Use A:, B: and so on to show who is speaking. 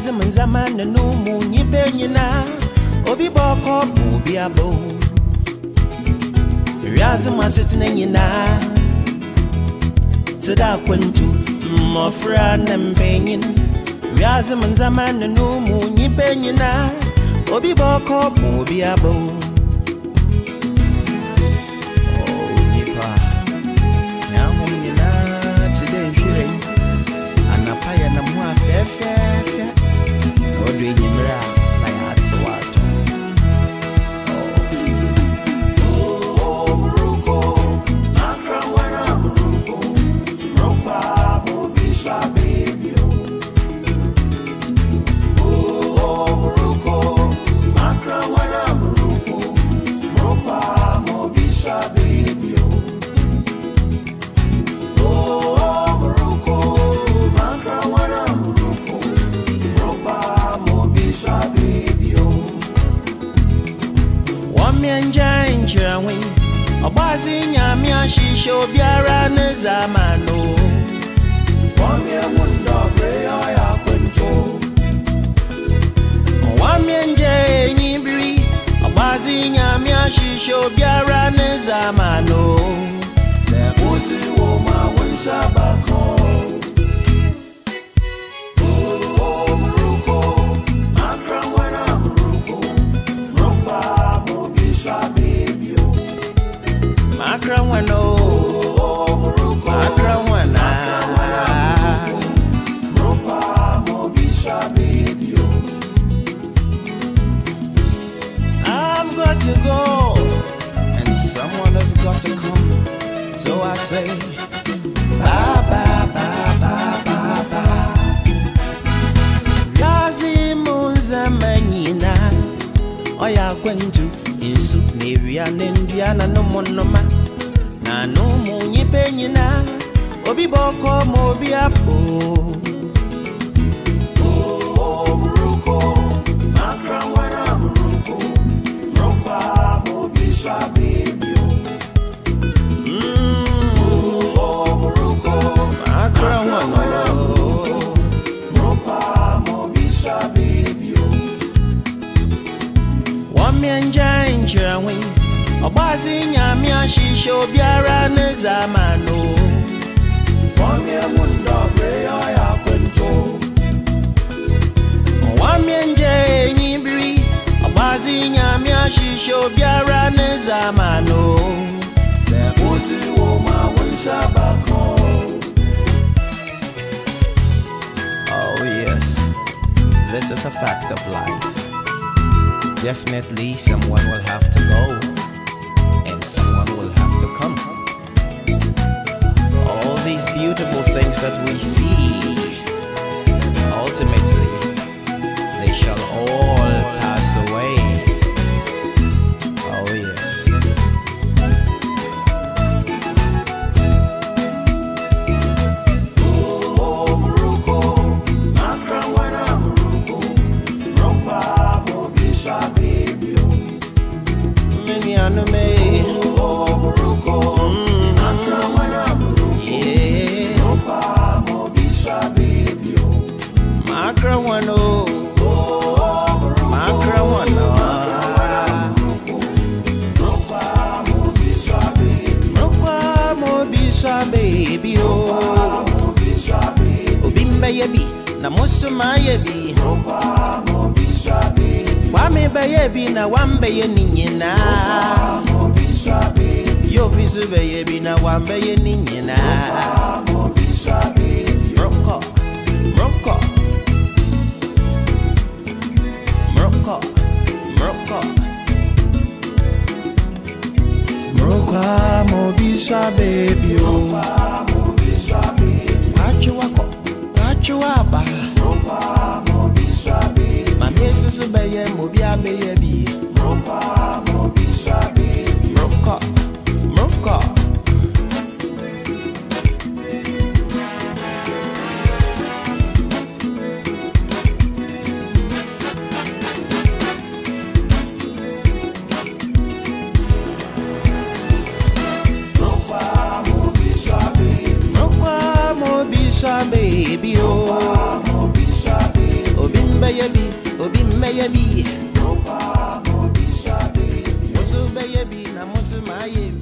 A: wiase mu nzama ne no mu nnipa nyinaa obi bɔ ɔkɔ bɔ obi abɔ wiase mu asetena nyinaa te dɛ akwantu mmɔfra ne mpanyin wiase mu nzama ne no mu nnipa nyinaa obi bɔ ɔkɔ bɔ obi abɔ wɔmmeɛngya nkyerɛwe ɔbɔadze nyame ahyehyɛ obiara ne zama no wɔmmeɛngya I've got to go, and someone has got to come. So I say, bye bye bye bye bye bye. Razi muza manyina, oya kwentu insu n'ewia ne na no mo na no mu obi obi apɔ wɔmmeɛngya nkyerɛwe ɔbɔadze nyame ahyehyɛ obiara ne zama no wɔmmeɛngya enyibiri ɔbɔadze nyame ahyehyɛ obiara ne zama sɛ wodzi wɔ ma wo nsa bako. Oh yes, this is a fact of life. Definitely someone will have to go and someone will have to come. All these beautiful things that we see, mo biswa baby oh. Obi mbɛyɛ bi na moso mayɛ bi. Wame bɛyɛ bi na wambɛyɛ ne nyinaa. Yofi so bɛyɛ bi na wambɛyɛ ne nyinaa. Rokɔ. Rokɔ, mo biswa baby oh. Kachi wako, kachi waba. Mami esusu bɛyɛ mo bi abɛyɛ bisa baby oh. Obi mbɛyɛ bi obi mbɛyɛ bi mo so bɛyɛ bi na mo ma maa bi.